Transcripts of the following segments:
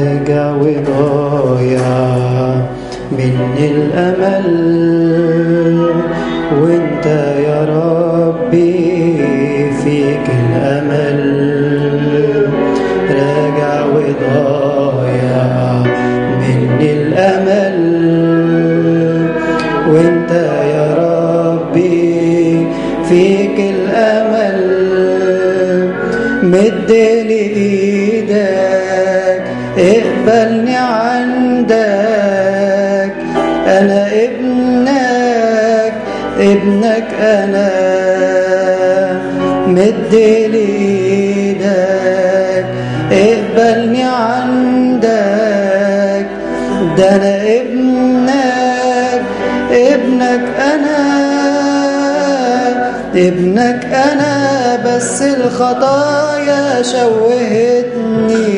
رجع وضايع مني الأمل وانت ابنك أنا مد لي إيدك. اقبلني عندك. ده أنا ابنك ابنك أنا ابنك أنا. بس الخطايا شوهتني.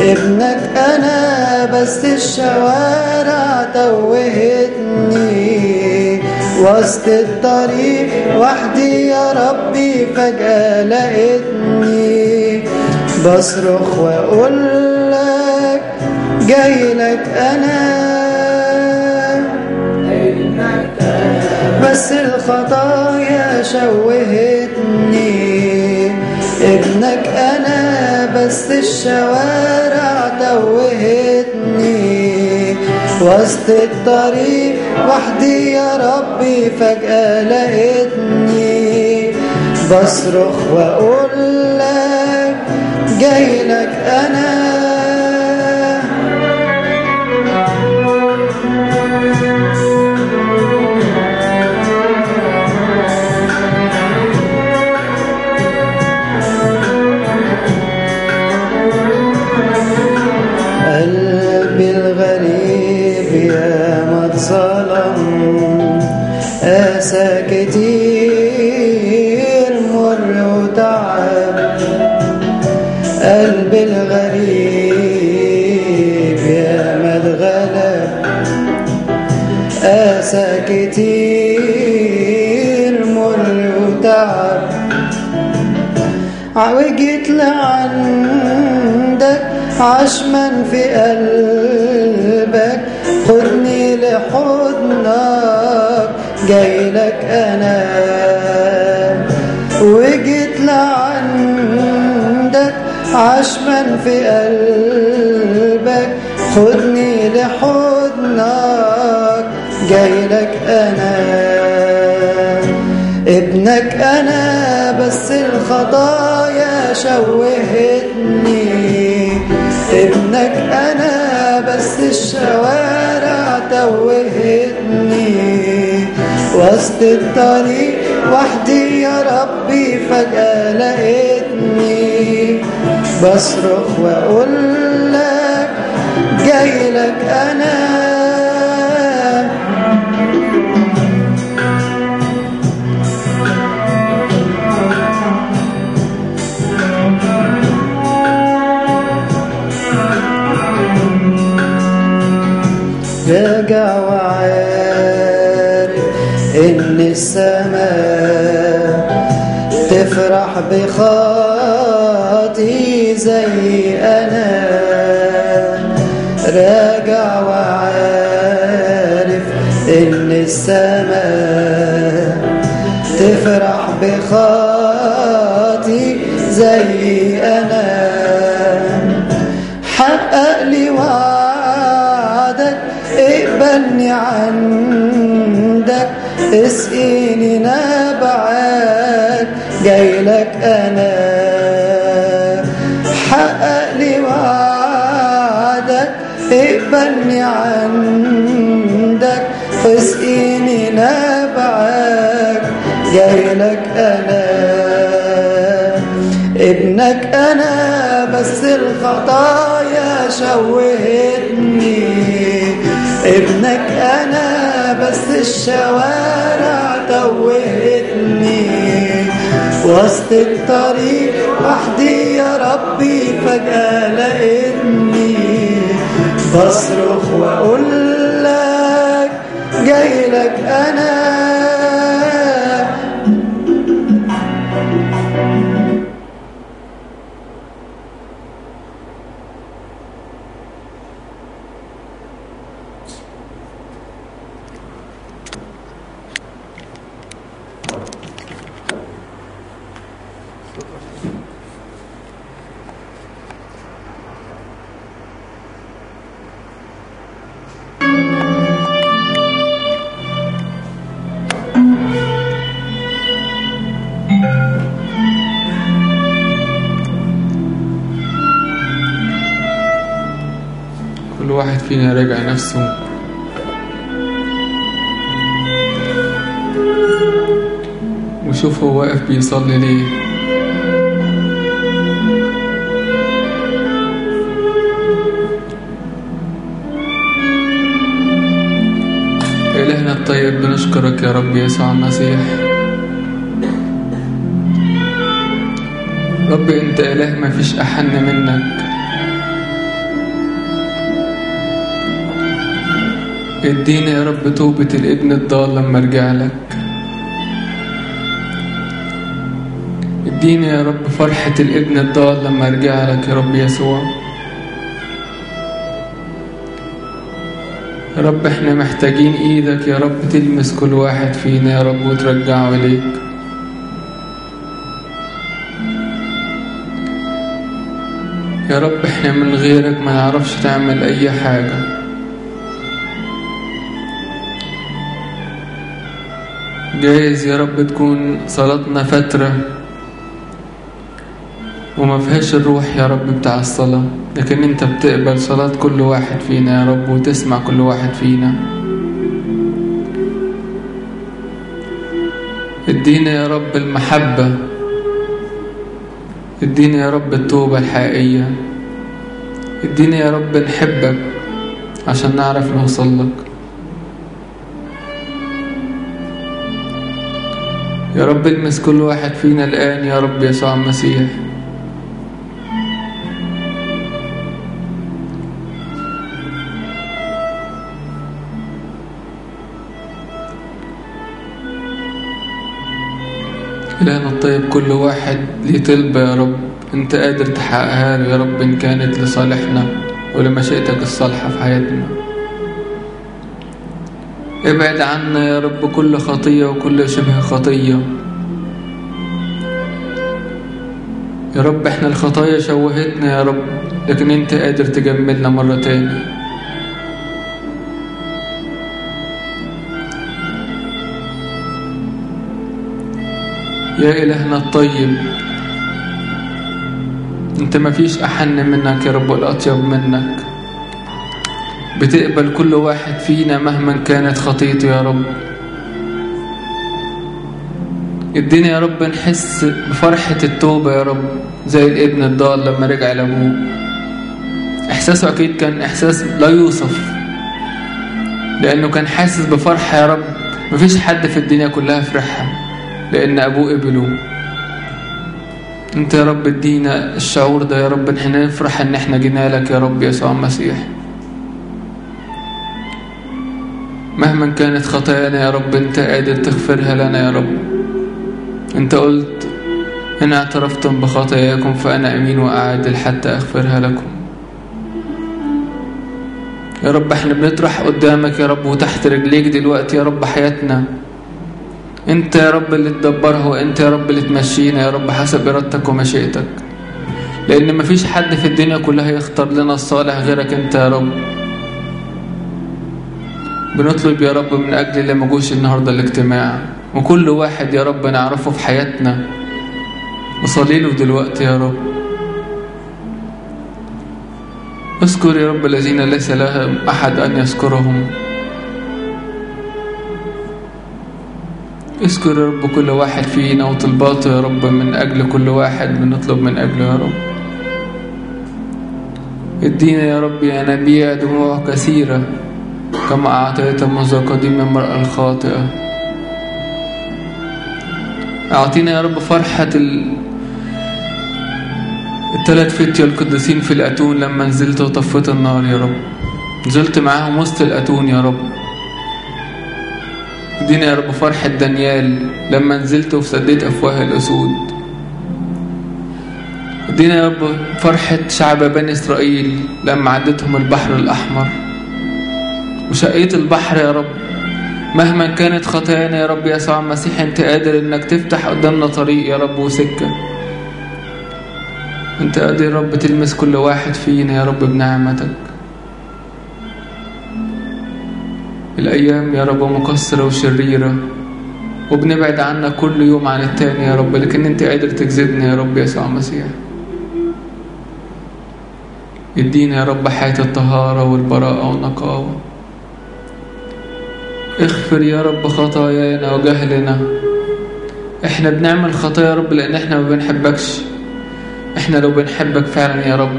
ابنك أنا بس الشوارع توهتني. وسط الطريق وحدي يا ربي فجأة لقيتني بصرخ وأقول لك جاي لك أنا. بس الخطايا شوهتني. ابنك أنا بس الشوارع توهتني. وسط الطريق وحدي يا ربي فجأة لقيتني بصرخ وأقول لك جاي لك أنا. قلبي الغريب يا ما اتغلب قاسى كتير مر وتعب. وجيت لعندك عشما في قلبك. خدني لحضنك جاي لك أنا. وجيت عشما في قلبك. خدني لحضنك. جاي لك أنا. ابنك أنا بس الخطايا شوهتني. ابنك أنا بس الشوارع توهتني. وسط الطريق وحدي يا ربي فجأة لقيتني بصرخ وأقول لك جاي لك أنا. راجع وعارف إن السماء تفرح بخاطي السماء. تفرح بخاطي زي أنا. حقق لي وعدك اقبلني عندك. اسقيني نبعك جاي لك أنا. حقق لي وعدك اقبلني عندك. واسقيني نبعك جاي لك أنا. ابنك أنا بس الخطايا شوهتني. ابنك أنا بس الشوارع توهتني. وسط الطريق وحدي يا ربي فجأة لقيتني. بصرخ وأقول لك جاي لك كل واحد فينا راجع نفسه. وشوف هو واقف بيصلي ليه. إلهنا الطيب بنشكرك يا رب يسوع المسيح. رب انت إله ما فيش أحن منك. ادينا يا رب توبة الابن الضال لما ارجع لك. ادينا يا رب فرحة الابن الضال لما ارجع لك يا رب يسوع. يا رب إحنا محتاجين إيدك يا رب تلمس كل واحد فينا يا رب وترجعه اليك يا رب إحنا من غيرك ما نعرفش تعمل أي حاجة. جايز يا رب تكون صلاتنا فترة وما فيهاش الروح يا رب بتاع الصلاة لكن أنت بتقبل صلاة كل واحد فينا يا رب وتسمع كل واحد فينا. ادينا يا رب المحبة. ادينا يا رب التوبة الحقيقية. ادينا يا رب نحبك عشان نعرف نوصل لك. يا رب المس كل واحد فينا الآن يا رب يسوع المسيح. الطيب كل واحد ليه طلبة يا رب. أنت قادر تحققها له يا رب إن كانت لصالحنا ولمشيئتك الصالحة في حياتنا. ابعد عنا يا رب كل خطية وكل شبه خطية. يا رب إحنا الخطايا شوهتنا يا رب لكن أنت قادر تجملنا مرة تاني. يا إلهنا الطيب. أنت مفيش أحن منك يا رب والأطيب منك. بتقبل كل واحد فينا مهما كانت خطيته يا رب. ادينا يا رب نحس بفرحة التوبة يا رب زي الابن الضال لما رجع لأبوه. إحساسه أكيد كان إحساس لا يوصف لأنه كان حاسس بفرحة يا رب. مفيش حد في الدنيا كلها فرحها لأن أبوه قبله أنت يا رب ادينا الشعور ده يا رب إن إحنا نفرح إن إحنا جينا لك يا رب يسوع المسيح. مهما كانت خطايانا يا رب أنت قادر تغفرها لنا يا رب. أنت قلت إن اعترفتم بخطاياكم فأنا أمين وأعادل حتى أغفرها لكم. يا رب إحنا بنطرح قدامك يا رب وتحت رجليك دلوقتي يا رب حياتنا. انت يا رب اللي تدبرها وانت يا رب اللي تمشينا يا رب حسب ارادتك ومشيئتك. لأن مفيش حد في الدنيا كلها يختار لنا الصالح غيرك انت يا رب. بنطلب يا رب من أجل اللي مجوش النهارده الاجتماع. وكل واحد يا رب نعرفه في حياتنا. وصلي له دلوقتي يا رب. اذكر يا رب الذين ليس لهم أحد أن يذكرهم. اذكر يا رب كل واحد فينا وطلباته يا رب من أجل كل واحد بنطلب من أجله يا رب. ادينا يا رب يا نبيع دموع كثيرة كما أعطيت منذ قديم المرأة الخاطئة. أعطينا يا رب فرحة ال... الثلاث فتية القديسين في الأتون لما نزلت وطفيت النار يا رب. نزلت معاهم وسط الأتون يا رب. ادينا يا رب فرحة دانيال لما نزلت وسديت أفواه الأسود. ادينا يا رب فرحة شعب بني إسرائيل لما عدتهم البحر الأحمر. وشقيت البحر يا رب مهما كانت خطايانا يا رب يسوع المسيح أنت قادر إنك تفتح قدامنا طريق يا رب وسكة. أنت قادر يا رب تلمس كل واحد فينا يا رب بنعمتك. الأيام يا رب مقصرة وشريرة. وبنبعد عنا كل يوم عن التاني يا رب لكن أنت قادر تجذبنا يا رب يسوع المسيح. ادينا يا رب حياة الطهارة والبراءة والنقاوة. اغفر يا رب خطايانا وجهلنا. إحنا بنعمل خطايا يا رب لأن إحنا ما بنحبكش. إحنا لو بنحبك فعلا يا رب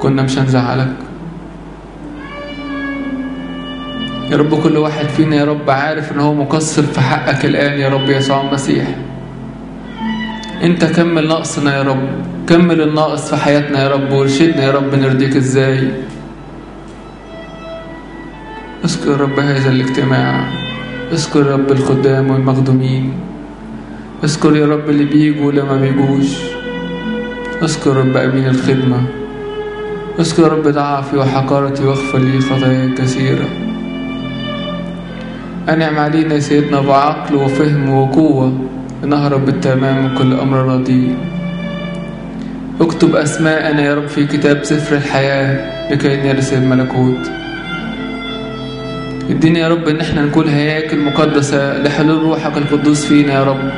كنا مش هنزعلك. يا رب كل واحد فينا يا رب عارف إن هو مقصر في حقك الآن يا رب يسوع المسيح. أنت كمل نقصنا يا رب كمل الناقص في حياتنا يا رب وارشدنا يا رب نرضيك إزاي. اذكر رب هذا الاجتماع اذكر رب الخدام والمخدومين اذكر يا رب اللي بيجوا واللي ما بيجوش اذكر رب أمين الخدمة اذكر رب ضعفي وحقارتي واغفر لي خطاياي كثيرة. انعم علينا سيدنا بعقل وفهم وقوة نهرب بالتمام من كل أمر رديء. اكتب أسماءنا يا رب في كتاب سفر الحياة لكي نرث الملكوت. ادينا يا رب إن إحنا نكون هياكل مقدسة لحلول روحك القدوس فينا يا رب.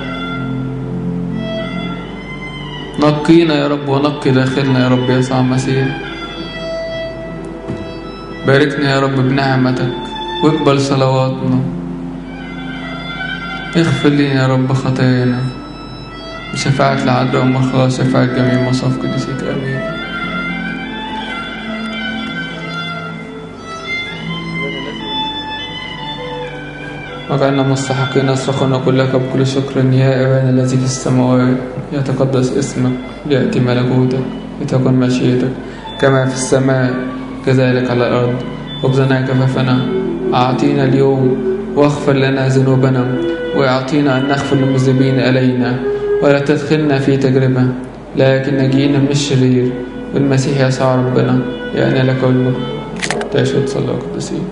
نقينا يا رب ونقي داخلنا يا رب يسوع المسيح. باركنا يا رب بنعمتك واقبل صلواتنا. اغفر لنا يا رب خطايانا. بشفاعة العذراء أم الخلاص شفاعة جميع مصاف قدسيك آمين. وجعلنا مستحقين أصرخنا كلك بكل شكر يا أبانا الذي في السماوات. يتقدس اسمك ليأتي ملكوتك لتكن مشيئتك كما في السماء كذلك على الأرض. خبزنا كفافنا. أعطينا اليوم واغفر لنا ذنوبنا. وأعطينا أن نغفر للمذنبين إلينا ولا تدخلنا في تجربة لكن نجينا من الشرير والمسيح يسوع ربنا يعني لك الملك تعيش وتصلى قدسين